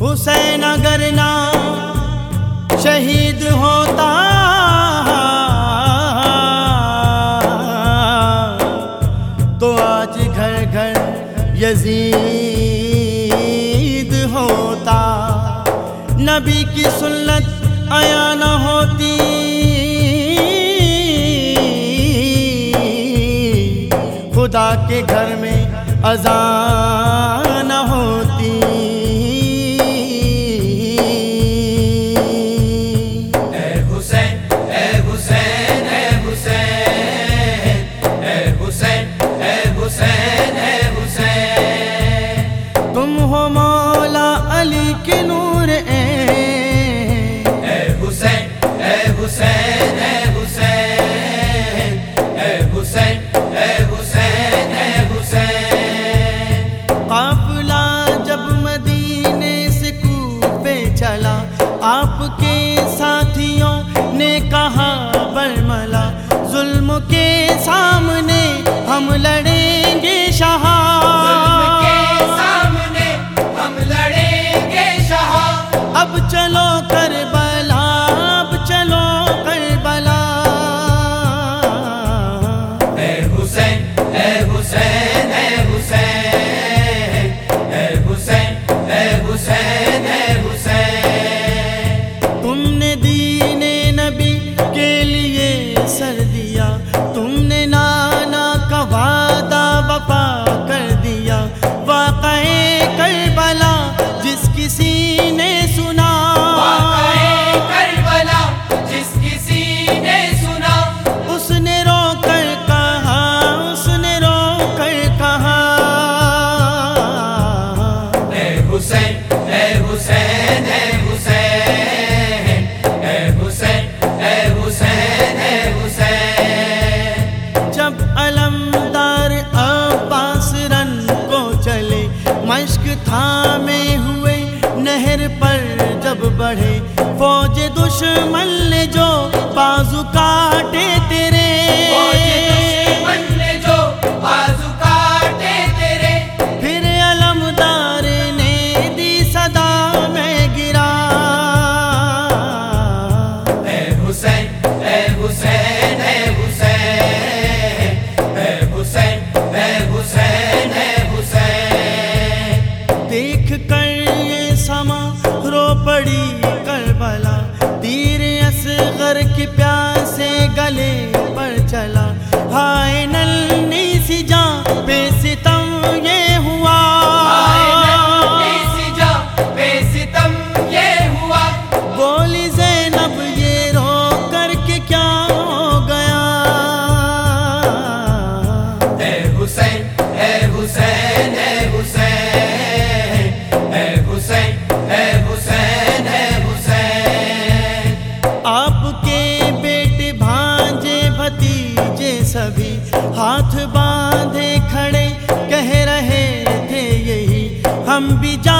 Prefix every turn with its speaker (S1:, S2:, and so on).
S1: हुसैन अगर ना शहीद होता। तो आज घर घर यजीद होता। नबी की सुन्नत आया न होती। खुदा के घर में अजान अश्क थामे हुए नहर पर जब बढ़े फौज दुश्मन ने जो पास की प्यासे गले
S2: அம்பிஜா